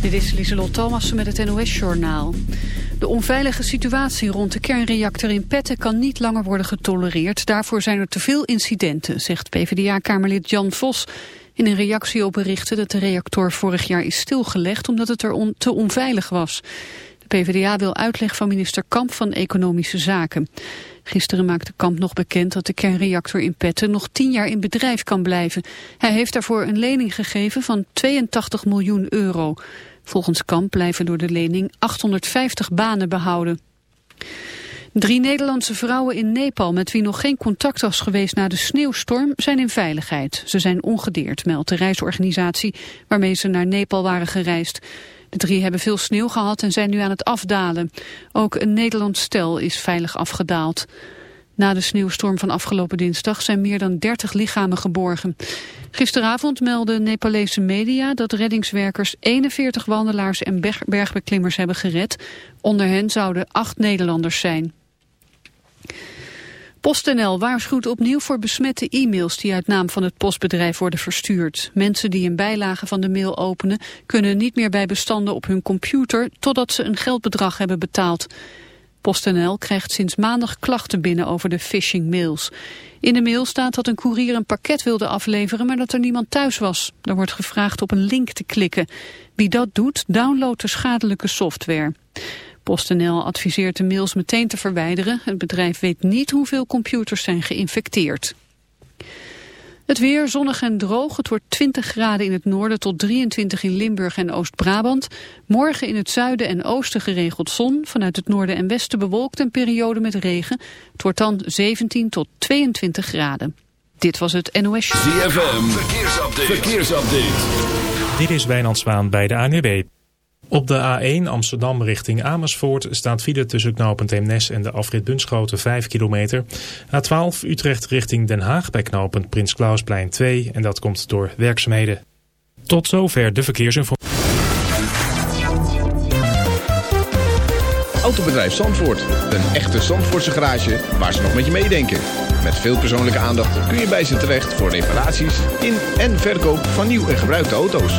Dit is Lieselot Thomassen met het NOS-journaal. De onveilige situatie rond de kernreactor in Petten kan niet langer worden getolereerd. Daarvoor zijn er te veel incidenten, zegt PvdA-kamerlid Jan Vos... in een reactie op berichten dat de reactor vorig jaar is stilgelegd... omdat het er te onveilig was. De PvdA wil uitleg van minister Kamp van Economische Zaken. Gisteren maakte Kamp nog bekend dat de kernreactor in Petten nog tien jaar in bedrijf kan blijven. Hij heeft daarvoor een lening gegeven van 82 miljoen euro. Volgens Kamp blijven door de lening 850 banen behouden. Drie Nederlandse vrouwen in Nepal met wie nog geen contact was geweest na de sneeuwstorm zijn in veiligheid. Ze zijn ongedeerd, meldt de reisorganisatie waarmee ze naar Nepal waren gereisd. De drie hebben veel sneeuw gehad en zijn nu aan het afdalen. Ook een Nederlands stel is veilig afgedaald. Na de sneeuwstorm van afgelopen dinsdag zijn meer dan 30 lichamen geborgen. Gisteravond meldden Nepalese media dat reddingswerkers 41 wandelaars en bergbeklimmers hebben gered. Onder hen zouden acht Nederlanders zijn. PostNL waarschuwt opnieuw voor besmette e-mails die uit naam van het postbedrijf worden verstuurd. Mensen die een bijlage van de mail openen kunnen niet meer bij bestanden op hun computer totdat ze een geldbedrag hebben betaald. PostNL krijgt sinds maandag klachten binnen over de phishing mails. In de mail staat dat een koerier een pakket wilde afleveren, maar dat er niemand thuis was. Er wordt gevraagd op een link te klikken. Wie dat doet, downloadt de schadelijke software. PostNL adviseert de mails meteen te verwijderen. Het bedrijf weet niet hoeveel computers zijn geïnfecteerd. Het weer zonnig en droog. Het wordt 20 graden in het noorden tot 23 in Limburg en Oost-Brabant. Morgen in het zuiden en oosten geregeld zon. Vanuit het noorden en westen bewolkt een periode met regen. Het wordt dan 17 tot 22 graden. Dit was het NOS. ZFM, verkeersupdate. verkeersupdate. Dit is Wijnand Zwaan bij de ANWB. Op de A1 Amsterdam richting Amersfoort staat file tussen knooppunt Eemnes en de afrit Bunschoten 5 kilometer. A12 Utrecht richting Den Haag bij knooppunt Prins Klausplein 2 en dat komt door werkzaamheden. Tot zover de verkeersinformatie. Autobedrijf Zandvoort. Een echte Zandvoortse garage waar ze nog met je meedenken. Met veel persoonlijke aandacht kun je bij ze terecht voor reparaties in en verkoop van nieuw en gebruikte auto's.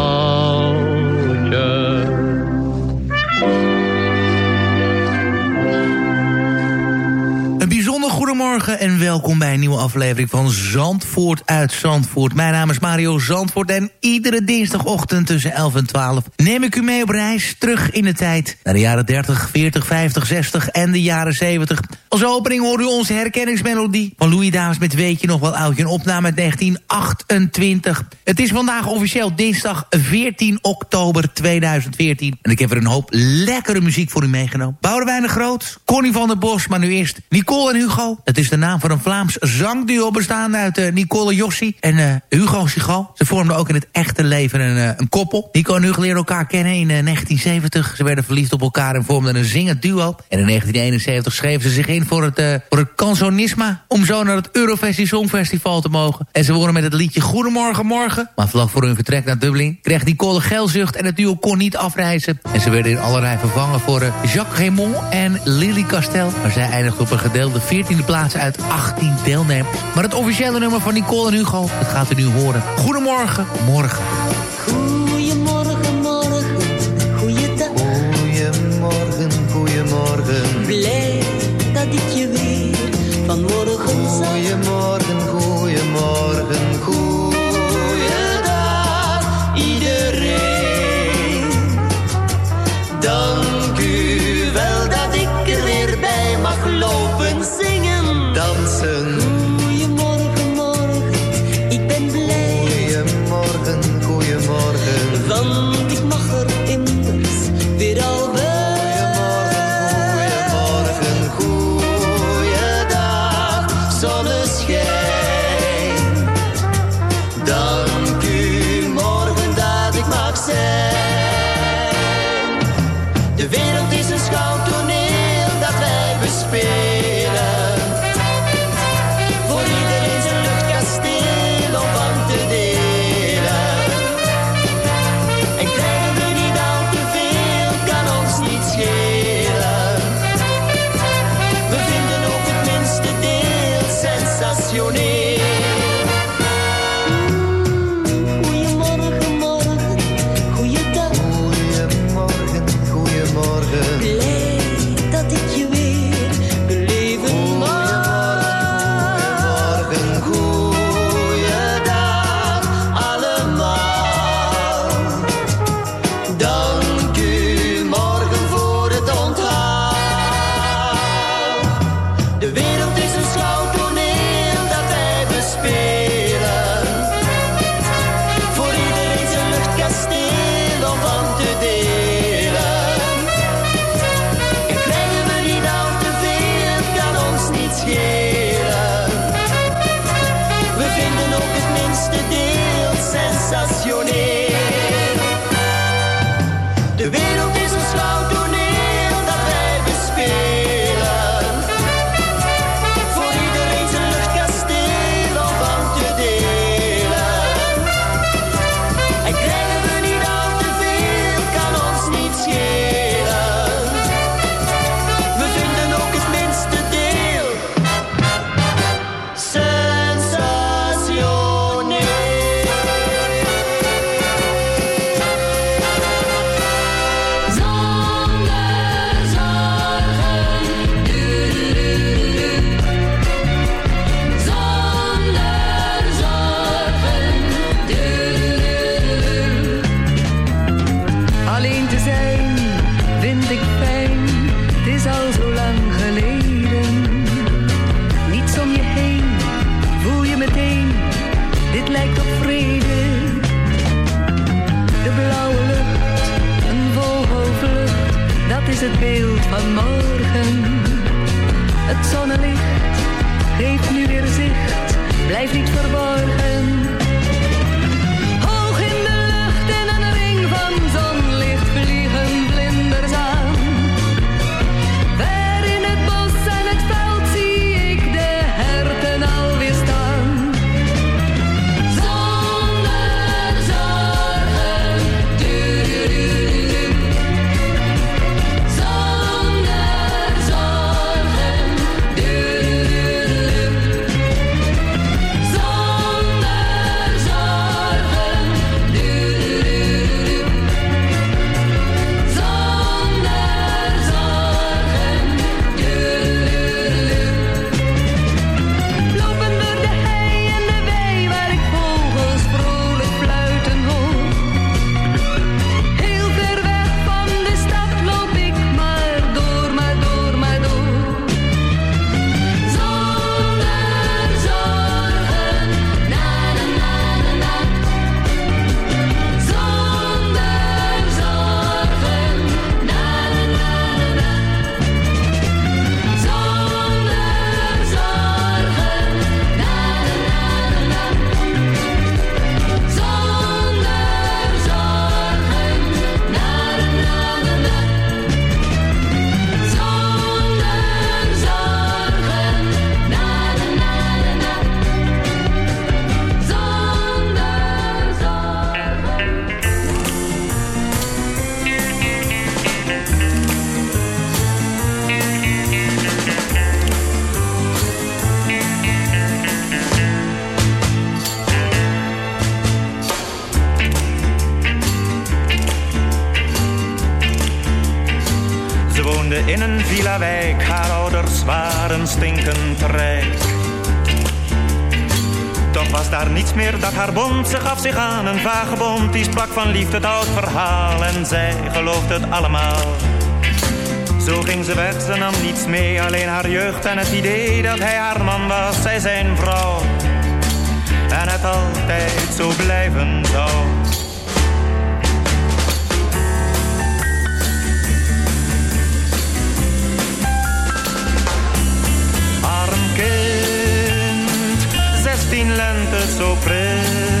Goedemorgen en welkom bij een nieuwe aflevering van Zandvoort uit Zandvoort. Mijn naam is Mario Zandvoort en iedere dinsdagochtend tussen 11 en 12 neem ik u mee op reis terug in de tijd. Naar de jaren 30, 40, 50, 60 en de jaren 70. Als opening hoort u onze herkenningsmelodie van Louis Davis met Weet je nog wel oudje. Een opname uit 1928. Het is vandaag officieel dinsdag 14 oktober 2014. En ik heb er een hoop lekkere muziek voor u meegenomen. Boudewijn de Groot, Connie van der Bos, maar nu eerst Nicole en Hugo. Is de naam van een Vlaams zangduo bestaande uit eh, Nicole Jossi en eh, Hugo Sigal. Ze vormden ook in het echte leven een, eh, een koppel. Nico en Hugo leerden elkaar kennen in eh, 1970. Ze werden verliefd op elkaar en vormden een zingend duo. En in 1971 schreven ze zich in voor het, voor het om zo naar het Eurovisie Songfestival te mogen. En ze wonnen met het liedje Goedemorgen Morgen. Maar vlak voor hun vertrek naar Dublin kreeg Nicole geelzucht... en het duo kon niet afreizen. En ze werden in allerlei vervangen voor Jacques Raymond en Lily Castel. Maar zij eindigde op een gedeelde 14e plaats uit 18 deelnemers. Maar het officiële nummer van Nicole en Hugo, dat gaat u nu horen. Goedemorgen, morgen. Goedemorgen, morgen, goeiedag. Goedemorgen, goedemorgen. Blij dat ik je weer vanmorgen zag. Goedemorgen, goedemorgen, goeiedag morgen. Het zonnelicht geeft nu weer zicht. Blijf niet verborgen. Het oud verhaal en zij geloofde het allemaal. Zo ging ze weg, ze nam niets mee, alleen haar jeugd en het idee dat hij haar man was, zij zijn vrouw. En het altijd zo blijven zou. Arm kind, zestien lente zo pril.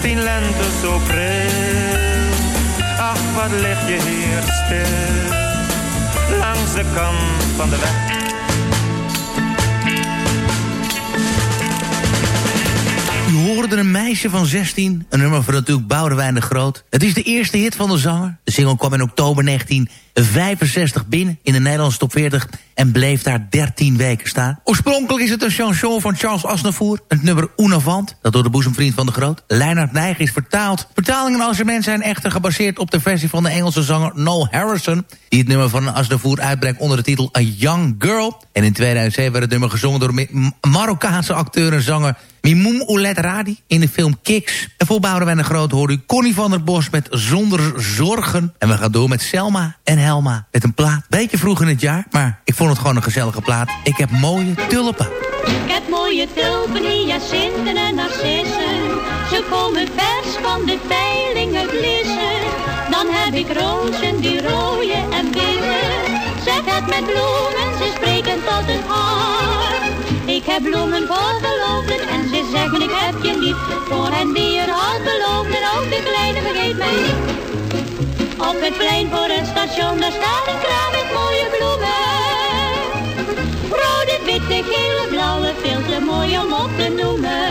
16 lente zo pril. Ach, wat ligt je hier stil, langs de kant van de weg. Hoorde een meisje van 16, een nummer van natuurlijk Boudewijn de Groot. Het is de eerste hit van de zanger. De single kwam in oktober 1965 binnen in de Nederlandse top 40 en bleef daar 13 weken staan. Oorspronkelijk is het een chanson van Charles Aznavour, het nummer Unavant, dat door de boezemvriend van de Groot, Leonard Nijg, is vertaald. Vertalingen en arrangementen zijn echter gebaseerd op de versie van de Engelse zanger Noel Harrison, die het nummer van Aznavour uitbrengt onder de titel A Young Girl. En in 2007 werd het nummer gezongen door Marokkaanse acteur en zanger Mimoum Oulet Radi in de film Kicks. En voor Boudewijn de Groot hoorde u Connie van der Bos met Zonder Zorgen. En we gaan door met Selma en Helma met een plaat. Beetje vroeg in het jaar, maar ik vond het gewoon een gezellige plaat. Ik heb mooie tulpen. Ik heb mooie tulpen, hyacinten en narcissen. Ze komen vers van de veilingen glissen. Dan heb ik rozen die rooien en witte. Zeg het met bloemen, heb bloemen voor geloofden en ze zeggen ik heb je lief. Voor hen die er had beloofd en ook de kleine vergeet mij niet. Op het plein voor het station, daar staat een kraam met mooie bloemen. Rode, witte, gele, blauwe, veel te mooi om op te noemen.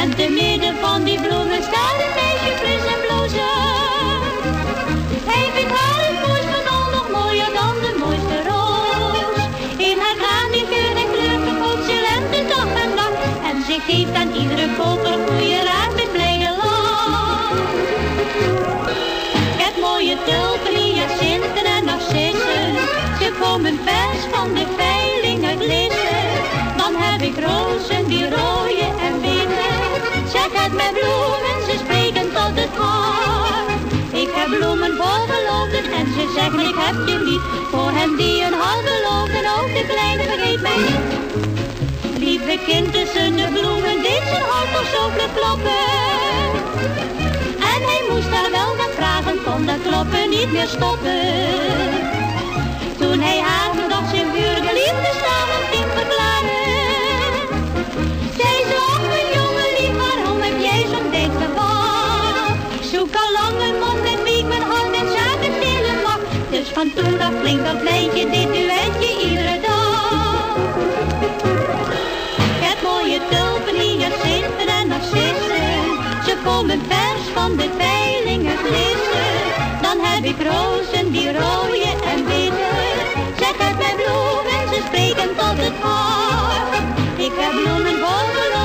En te midden van die bloemen staat een geeft aan iedere koper goede raad met blijde lach. Ik mooie tulpen, hyacinten en narcissen. Ze komen vers van de veiling uit Lissen. Dan heb ik rozen die rooien en witte. Zeg het met bloemen, ze spreken tot het hart. Ik heb bloemen voor geloofden Lieve kind tussen de bloemen deed zijn hart toch zo vlug kloppen. En hij moest haar wel wat vragen, kon dat kloppen niet meer stoppen. Toen hij haar nog zijn vurige liefde samen ging verklaren. Ze, ach mijn jongen lief, waarom heb jij zo'n geval? Ik zoek al lang een man met wie ik mijn hart en zaken delen mag. Dus van toen af klinkt dat lijntje, dit duetje iedere Komen vers van de veilingen glissen. Dan heb ik rozen die rooien en witte. Zeg het met bloemen, ze spreken tot het hart. Ik heb bloemen voor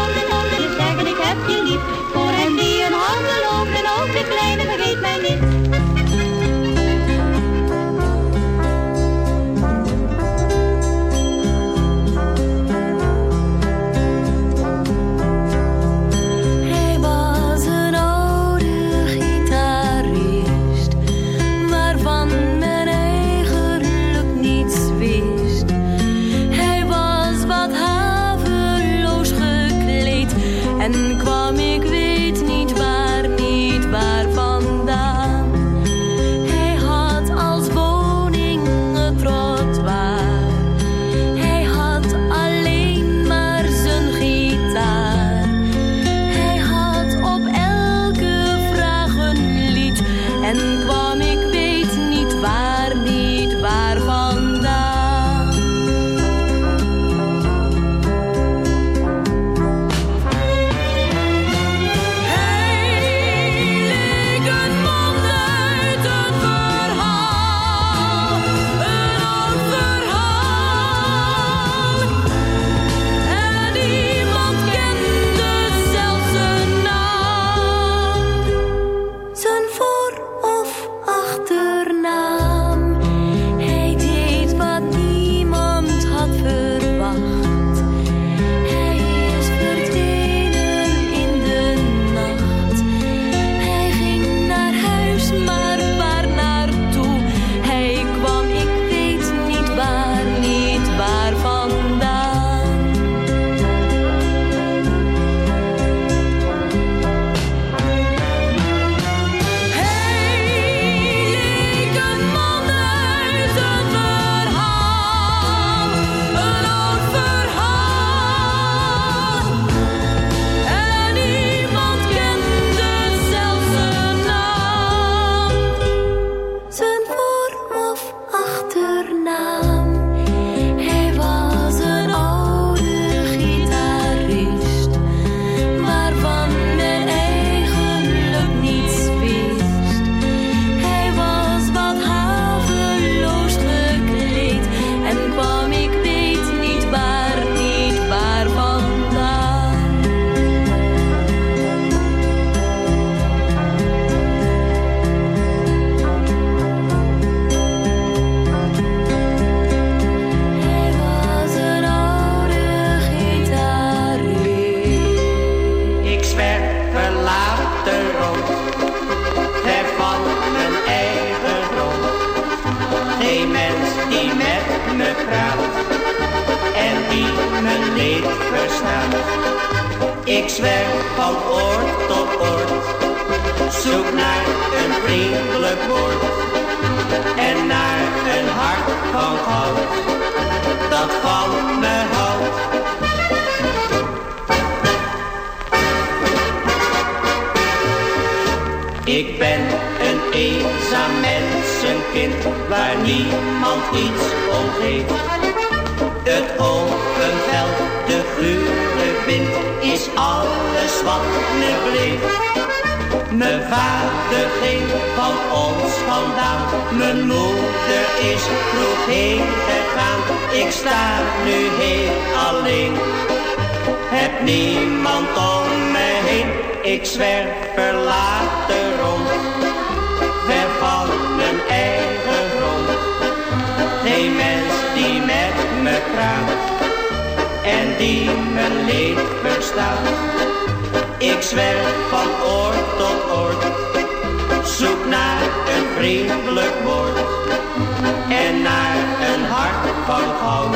Ik zwerf van oord tot oord, zoek naar een vriendelijk woord en naar een hart van goud dat van me houdt. Ik ben een eenzaam mensenkind waar niemand iets om geeft. Het open veld, de gure is alles wat me bleef. Mijn vader ging van ons vandaan, mijn moeder is vroeg heen gegaan. Ik sta nu heel alleen, heb niemand om me heen. Ik zwerf verlaten rond, ver van mijn eigen grond. Geen mens die met me praat en die mijn leed verstaat. Ik zwerf van oord tot oord, zoek naar een vriendelijk woord en naar een hart van goud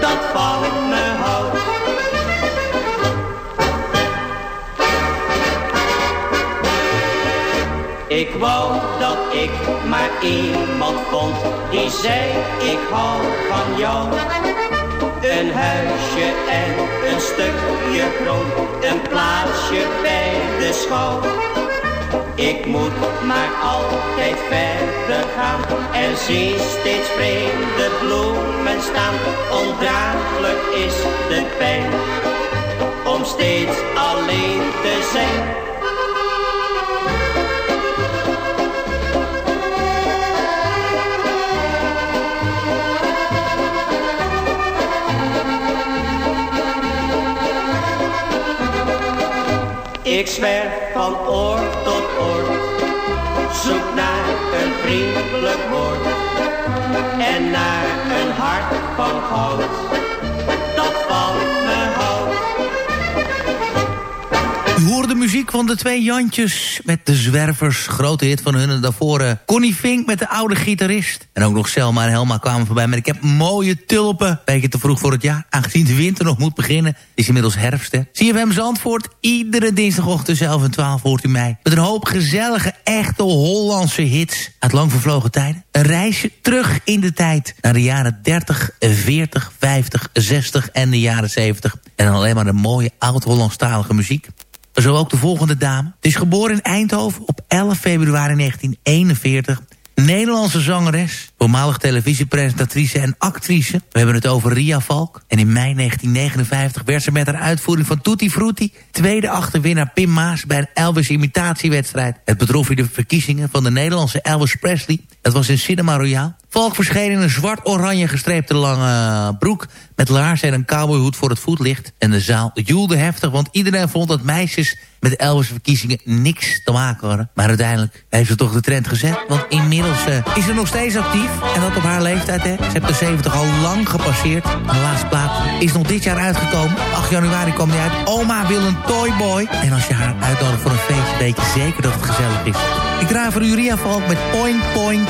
dat van me houdt. Ik wou dat ik maar iemand vond die zei ik hou van jou. Een huisje en een stukje grond, een plaatsje bij de schouw. Ik moet maar altijd verder gaan en zie steeds vreemde bloemen staan. Ondraaglijk is de pijn om steeds alleen te zijn. Ik zwerf van oord tot oord, zoek naar een vriendelijk woord en naar een hart van goud van de twee Jantjes met de Zwervers. Grote hit van hun en daarvoor uh, Connie Fink met de oude gitarist. En ook nog Selma en Helma kwamen voorbij met ik heb mooie tulpen. Beetje te vroeg voor het jaar, aangezien de winter nog moet beginnen. is inmiddels herfst, hè. CFM Zandvoort, iedere dinsdagochtend tussen 11 en 12 hoort u mij. Met een hoop gezellige, echte Hollandse hits uit lang vervlogen tijden. Een reisje terug in de tijd naar de jaren 30, 40, 50, 60 en de jaren 70. En alleen maar de mooie oud-Hollandstalige muziek. Zo ook de volgende dame. Het is geboren in Eindhoven op 11 februari 1941. Nederlandse zangeres, voormalig televisiepresentatrice en actrice. We hebben het over Ria Valk. En in mei 1959 werd ze met haar uitvoering van Tutti Frutti... tweede achterwinnaar Pim Maas bij een Elvis imitatiewedstrijd. Het betrof de verkiezingen van de Nederlandse Elvis Presley. Dat was in Cinema Royale. Valk verscheen in een zwart-oranje gestreepte lange broek... met laars en een cowboyhoed voor het voetlicht. En de zaal joelde heftig, want iedereen vond dat meisjes... met Elvis-verkiezingen niks te maken hadden. Maar uiteindelijk heeft ze toch de trend gezet. Want inmiddels uh, is ze nog steeds actief. En dat op haar leeftijd, hè. Ze heeft de 70 al lang gepasseerd. De laatste plaat is nog dit jaar uitgekomen. 8 januari kwam die uit. Oma wil een toyboy. En als je haar uitnodigt voor een feestje... weet je zeker dat het gezellig is. Ik draai voor Uria Valk met Point, Point,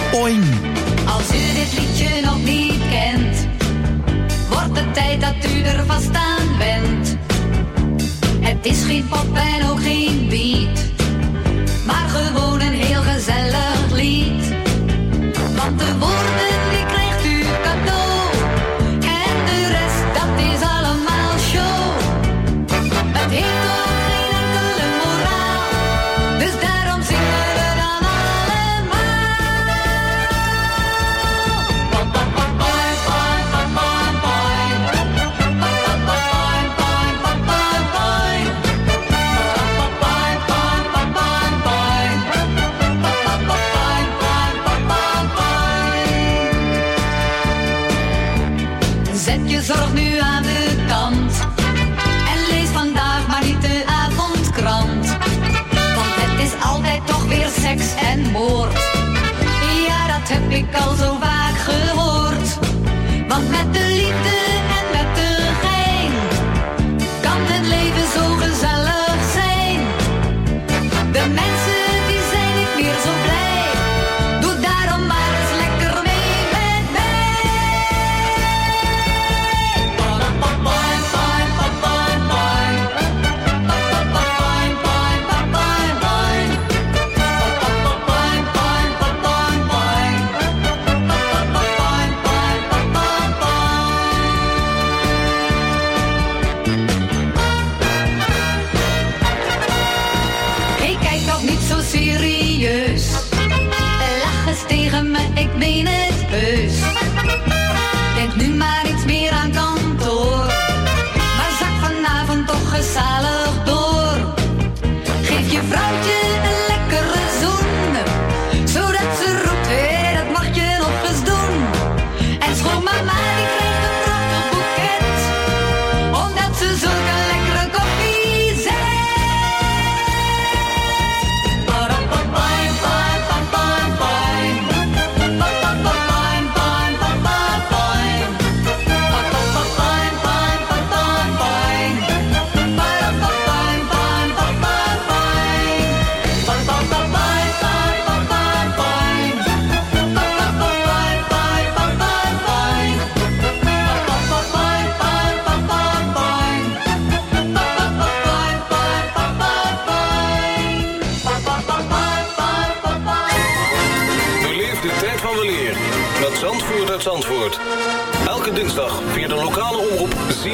vanavond toch gezellig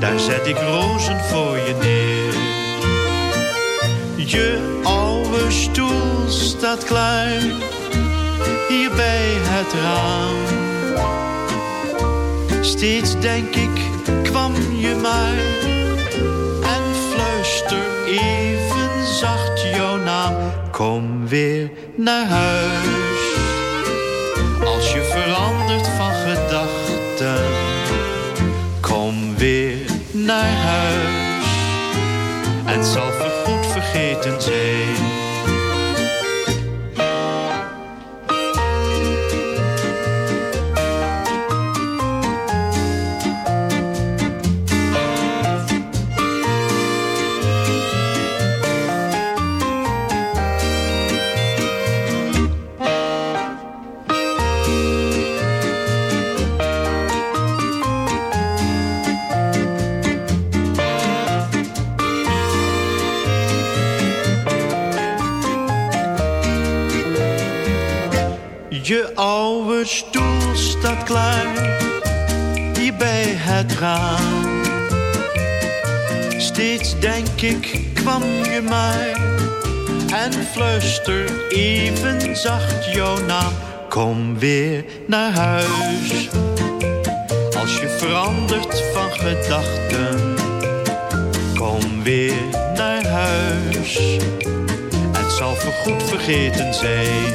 Daar zet ik rozen voor je neer. Je oude stoel staat klaar, hier bij het raam. Steeds denk ik, kwam je maar. En fluister even zacht jouw naam. Kom weer naar huis. Als je verandert naar raam. Steeds denk ik, kwam je maar. En fluister even zacht jouw naam. Kom weer naar huis. Als je verandert van gedachten. Kom weer naar huis. Het zal voorgoed vergeten zijn.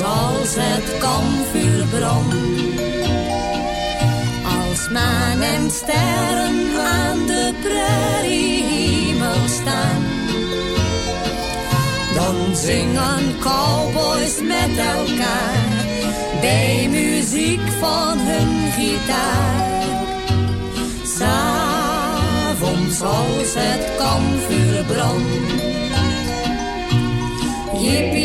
Als het kampvuur brandt, als maan en sterren aan de prairiehemel staan. Dan zingen cowboys met elkaar bij muziek van hun gitaar. S'avonds als het kampvuur brandt, jippie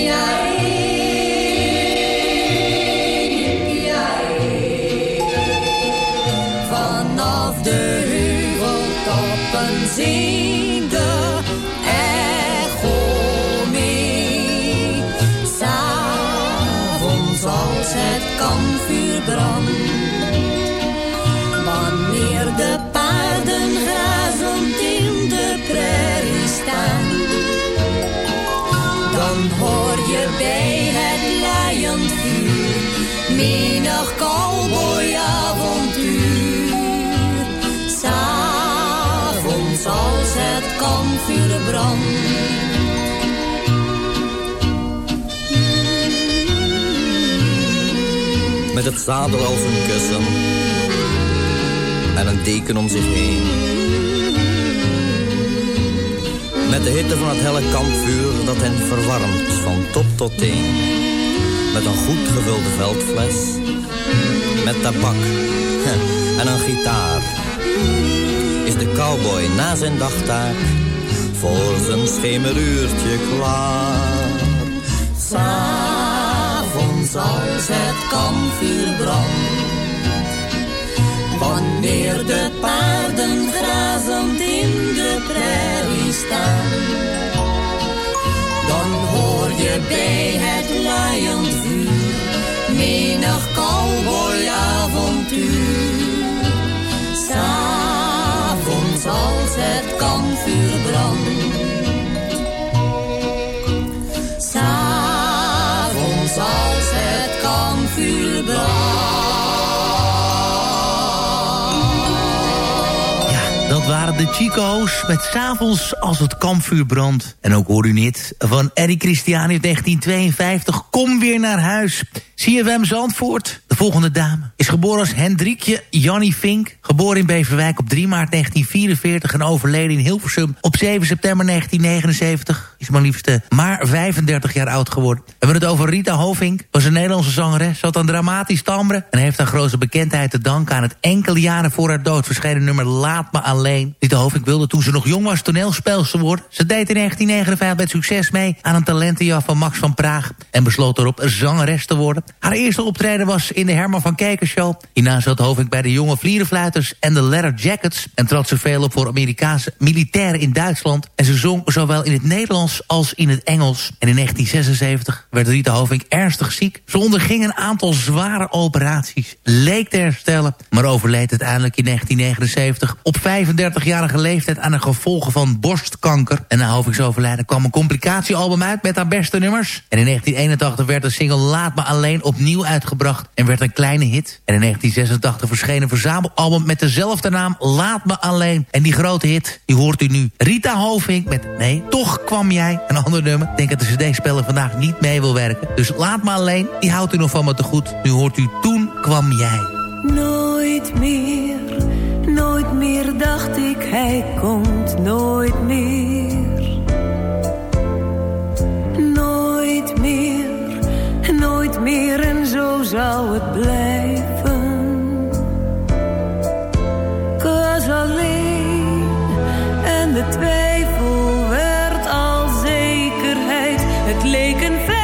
menig cowboyavontuur. S'avonds als het kampvuur brandt met het zadel als een kussen en een deken om zich heen. Met de hitte van het helle kampvuur dat hen verwarmt van top tot teen. Met een goed gevulde veldfles, met tabak en een gitaar. Is de cowboy na zijn dagtaak voor zijn schemeruurtje klaar als het kampvuur brandt. Wanneer de paarden grazend in de prairie staan. Dan hoor je bij het laaiend vuur menig cowboyavontuur. S'avonds als het kampvuur brandt. S'avonds als ja, dat waren de Chico's met s'avonds als het kampvuur brandt. En ook hoor u niet van Eric Christian in 1952. Kom weer naar huis. CFM Zandvoort. De volgende dame is geboren als Hendrikje Jannie Fink. Geboren in Beverwijk op 3 maart 1944 en overleden in Hilversum op 7 september 1979. Is maar liefst maar 35 jaar oud geworden. We hebben het over Rita Hovink. Was een Nederlandse zangeres. Zat een dramatisch timbre en heeft haar grote bekendheid te danken aan het enkele jaren voor haar dood verschenen nummer Laat Me Alleen. Rita Hovink wilde toen ze nog jong was toneelspelster worden. Ze deed in 1959 met succes mee aan een talentenjacht van Max van Praag en besloot erop zangeres te worden. Haar eerste optreden was in de Herman van Kijker Show. Hierna zat Hovink bij de jonge vlierenfluiters en de Leather Jackets... en trad ze veel op voor Amerikaanse militairen in Duitsland. En ze zong zowel in het Nederlands als in het Engels. En in 1976 werd Rita Hovink ernstig ziek. Ze onderging een aantal zware operaties. Leek te herstellen, maar overleed uiteindelijk in 1979... op 35-jarige leeftijd aan de gevolgen van borstkanker. En na Hovinks overlijden kwam een complicatiealbum uit met haar beste nummers. En in 1981 werd de single Laat Me Alleen opnieuw uitgebracht en werd een kleine hit. En in 1986 verscheen een verzamelalbum met dezelfde naam Laat Me Alleen. En die grote hit, die hoort u nu. Rita Hovink met Nee, Toch Kwam Jij. Een ander nummer. Ik denk dat de cd-speler vandaag niet mee wil werken. Dus Laat Me Alleen, die houdt u nog van me te goed. Nu hoort u Toen Kwam Jij. Nooit meer, nooit meer dacht ik hij komt nooit meer. Nooit meer nooit meer en zo zou het blijven. Was alleen en de twijfel Het leek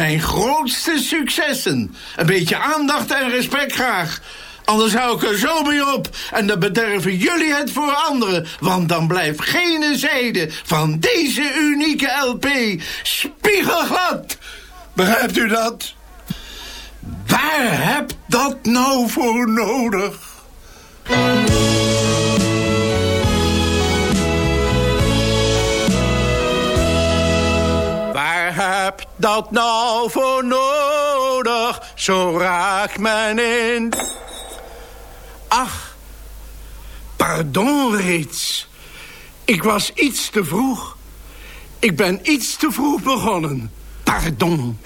mijn grootste successen. Een beetje aandacht en respect graag. Anders hou ik er zo mee op. En dan bederven jullie het voor anderen. Want dan blijft geen zijde van deze unieke LP spiegelglad. Begrijpt u dat? Waar heb dat nou voor nodig? heb dat nou voor nodig? Zo raakt men in... Ach, pardon, Rits. Ik was iets te vroeg. Ik ben iets te vroeg begonnen. Pardon.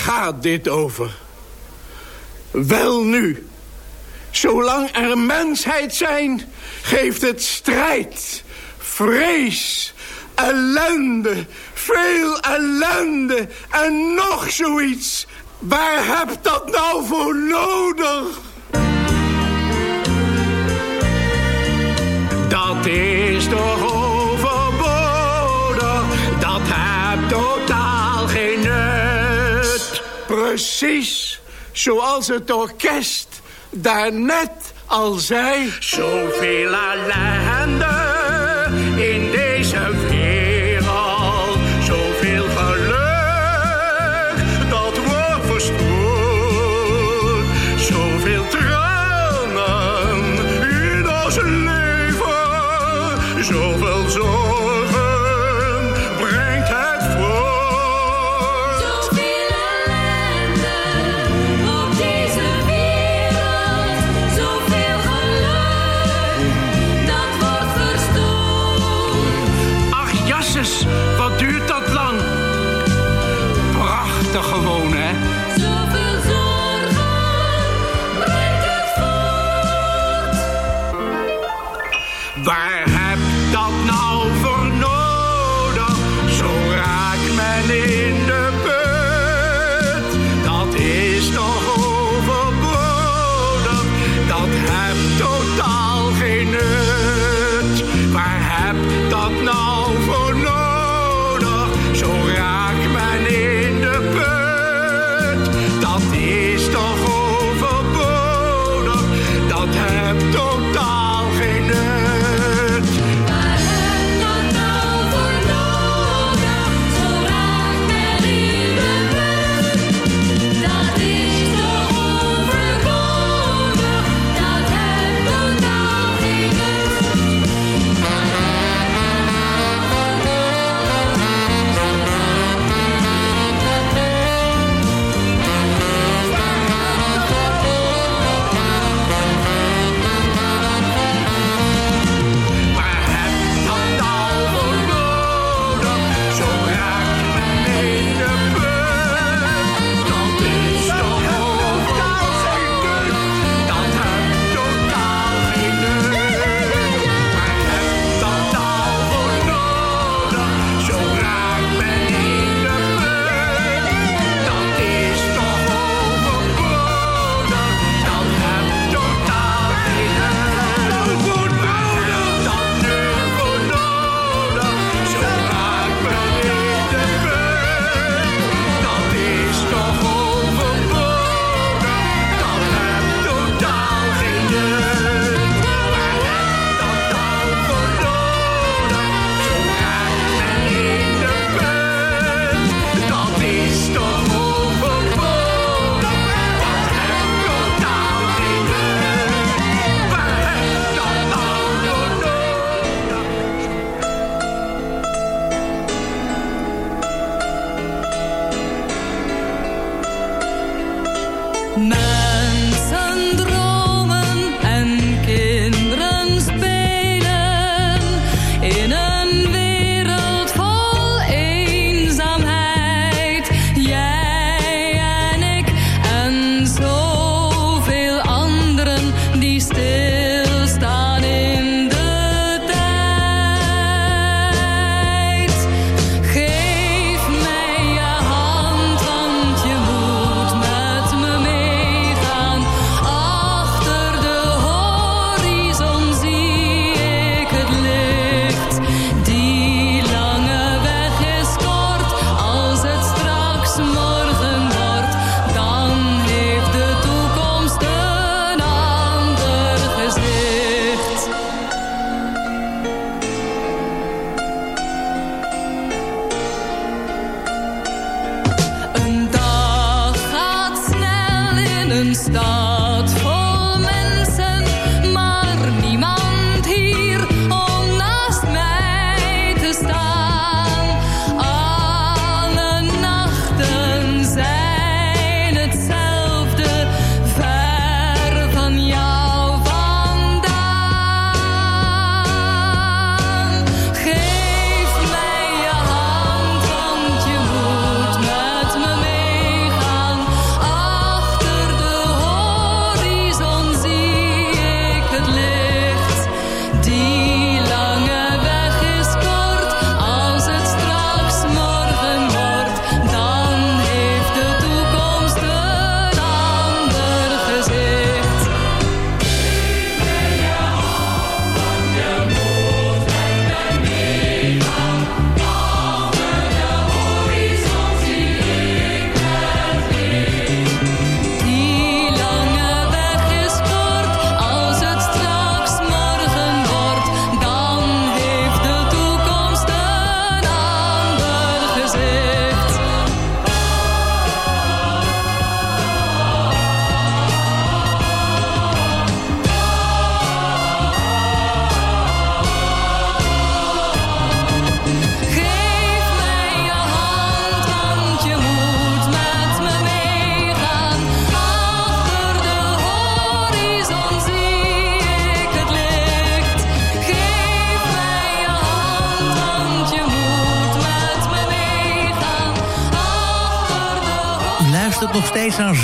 gaat dit over? Wel nu, zolang er mensheid zijn, geeft het strijd, vrees, ellende, veel ellende en nog zoiets. Waar heb dat nou voor nodig? Dat is toch overbodig, dat heb totaal... Precies zoals het orkest daarnet al zei. Zoveel ellende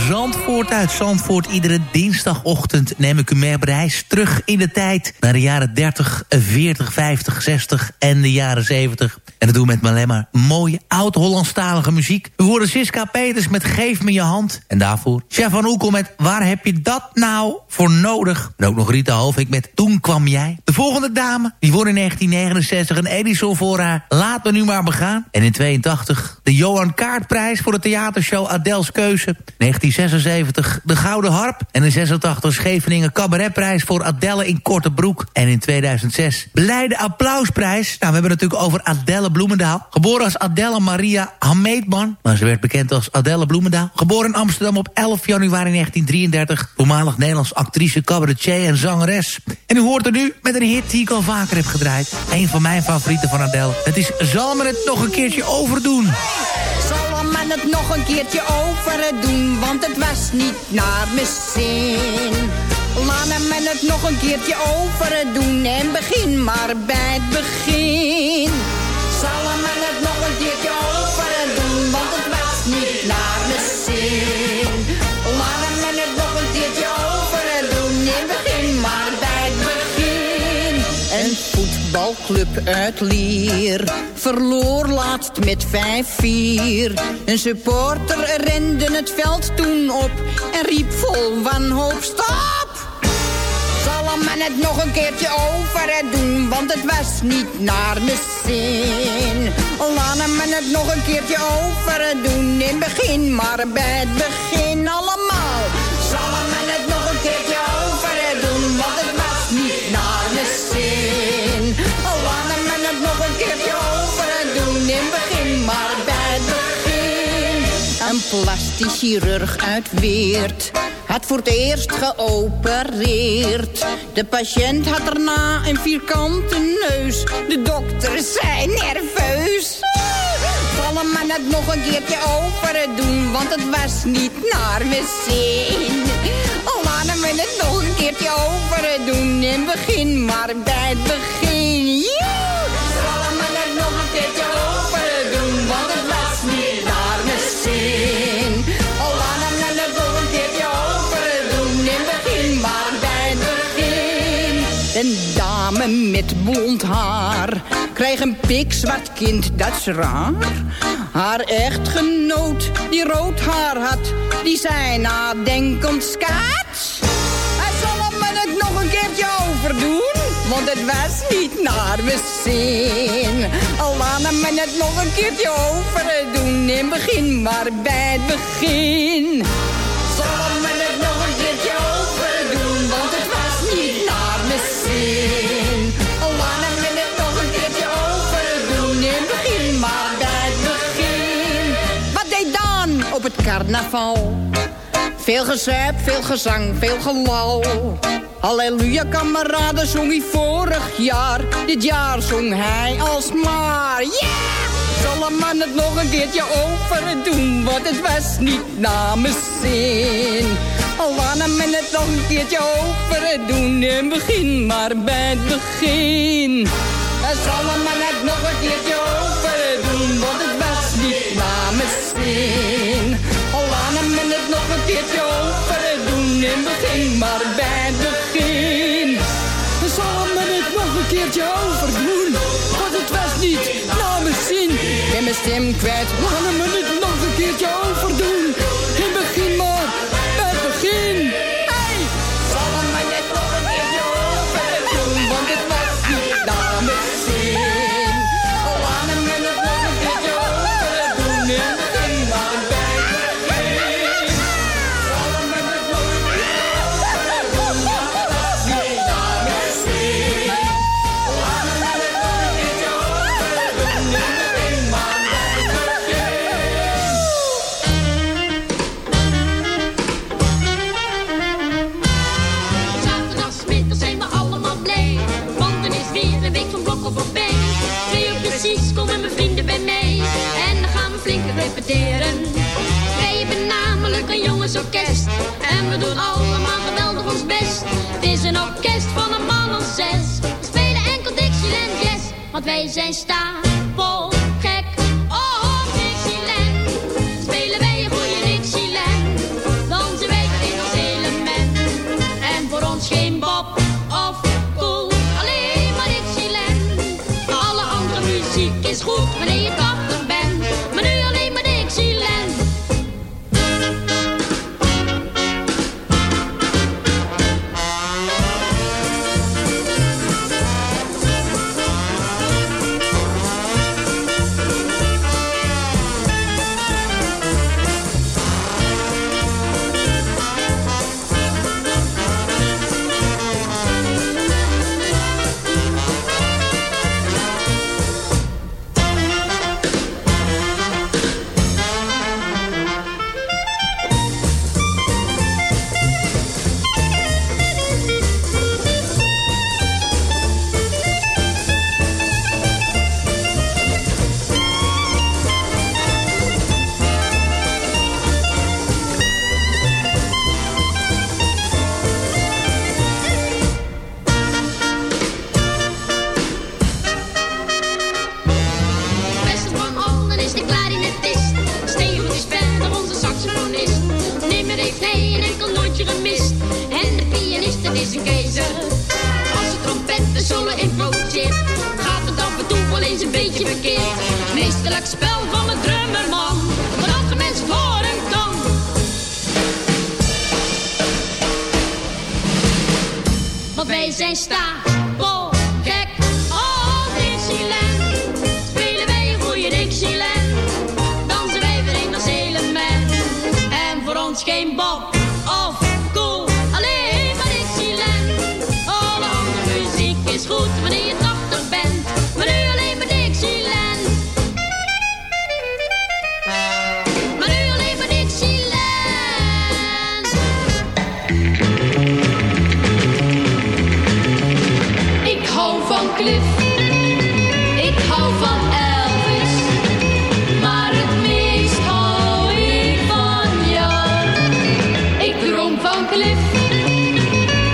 Zandvoort uit Zandvoort. Iedere dinsdagochtend neem ik u mee op reis terug in de tijd... naar de jaren 30, 40, 50, 60 en de jaren 70. En dat doen we met alleen maar mooie oud-Hollandstalige muziek. We horen Siska Peters met Geef me je hand. En daarvoor Chef van Oekel met Waar heb je dat nou voor nodig? En ook nog Rita Hovink met Toen kwam jij. De volgende dame, die won in 1969 een Edison voor haar Laat me nu maar begaan. En in 82 de Johan Kaartprijs voor de theatershow Adels Keuze. 1976 de Gouden Harp. En in 86 Scheveningen Cabaretprijs voor Adelle in Korte Broek. En in 2006 Blijde Applausprijs. Nou, we hebben het natuurlijk over Adelle Bloemendaal. Geboren als Adelle Maria Hameetman. Maar ze werd bekend als Adelle Bloemendaal. Geboren in Amsterdam op 11 januari 1933. Voormalig Nederlands actrice, cabaretier en zangeres. En u hoort er nu met een hit die ik al vaker heb gedraaid. Een van mijn favorieten van Adele. Het is Zal me het nog een keertje overdoen. Me het nog een keertje overdoen, want het was niet naar mijn zin. Laat me het nog een keertje overdoen en begin maar bij het begin. Voetbalclub uit Lier verloor laatst met 5-4. Een supporter rende het veld toen op en riep vol wanhoop stop! Zal men het nog een keertje over doen, want het was niet naar mijn zin. Laat men het nog een keertje over doen, in begin maar bij het begin allemaal. In begin maar bij het begin. Een plastisch chirurg uit Weert had voor het eerst geopereerd. De patiënt had daarna een vierkante neus. De dokter zei nerveus. Vallen maar het nog een keertje over doen, want het was niet naar mijn zin. Laten we het nog een keertje over doen en begin maar bij het begin. Een dame met blond haar kreeg een pikzwart kind, dat is raar. Haar echtgenoot, die rood haar had, die zei nadenkend skat. Hij zal me het nog een keertje overdoen, want het was niet naar mijn zin. Laat me het nog een keertje overdoen, in begin maar bij het begin. carnaval. Veel gezep, veel gezang, veel gelal. Halleluja, kameraden, zong hij vorig jaar. Dit jaar zong hij alsmaar. Ja! Yeah! Zal een man het nog een keertje overdoen? wat het was niet namens zin. Al aan hem het nog een keertje overdoen. in begin maar bij het begin. Zal een man het nog een keertje overdoen? wat het was niet namens zin keertje over het doen in het begin, maar bij het begin. Samen het nog een keertje overdoen, want het was niet naar mijn zin. Ik ben mijn stem kwijt, laat me het nog een keertje overdoen, in het begin maar. gente tá cliff.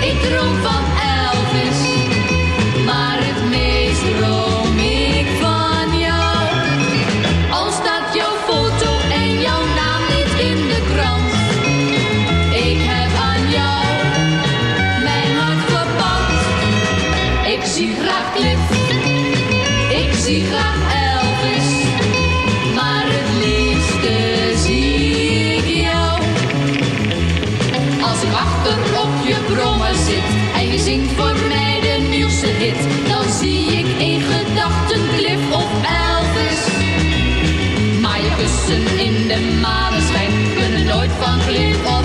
Ik droom van van geluk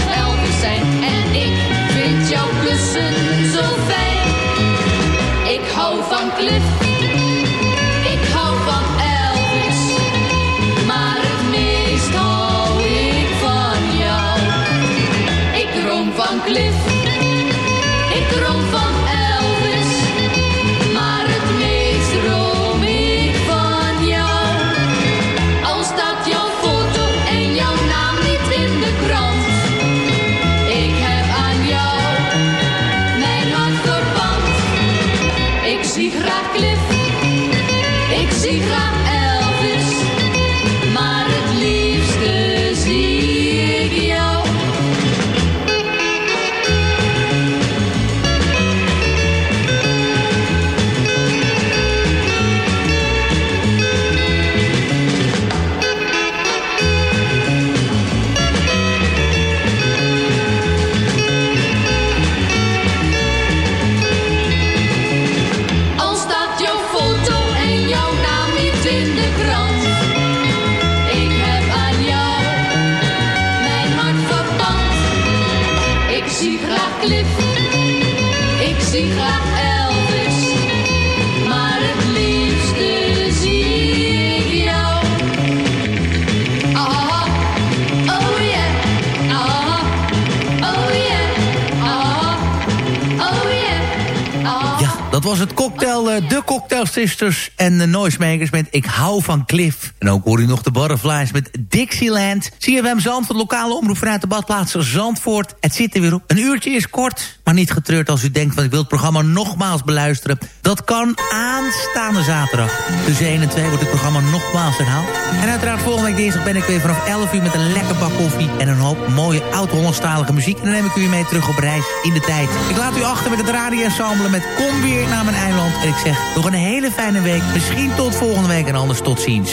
was het cocktail, eh, de Cocktail Sisters en de Noisemakers met Ik hou van Cliff. En ook hoor u nog de Butterflies met Dixieland. CFM Zandvoort, lokale omroep vanuit de badplaats Zandvoort. Het zit er weer op. Een uurtje is kort, maar niet getreurd als u denkt... van ik wil het programma nogmaals beluisteren. Dat kan aanstaande zaterdag. Tussen 1 en 2 wordt het programma nogmaals herhaald. En uiteraard volgende week dinsdag ben ik weer vanaf 11 uur... met een lekker bak koffie en een hoop mooie oud-Hollandstalige muziek. En dan neem ik u mee terug op reis in de tijd. Ik laat u achter met het radioensemble met Kom weer naar eiland. En ik zeg nog een hele fijne week. Misschien tot volgende week en anders tot ziens.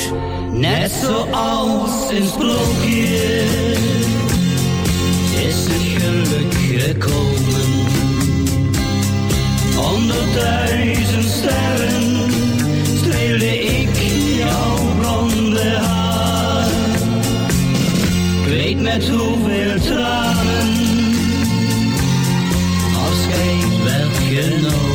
Net zoals een sprookje is het geluk gekomen. Onder duizend sterren streelde ik jouw blonde haar. Ik weet met hoeveel tranen afscheid werd genomen.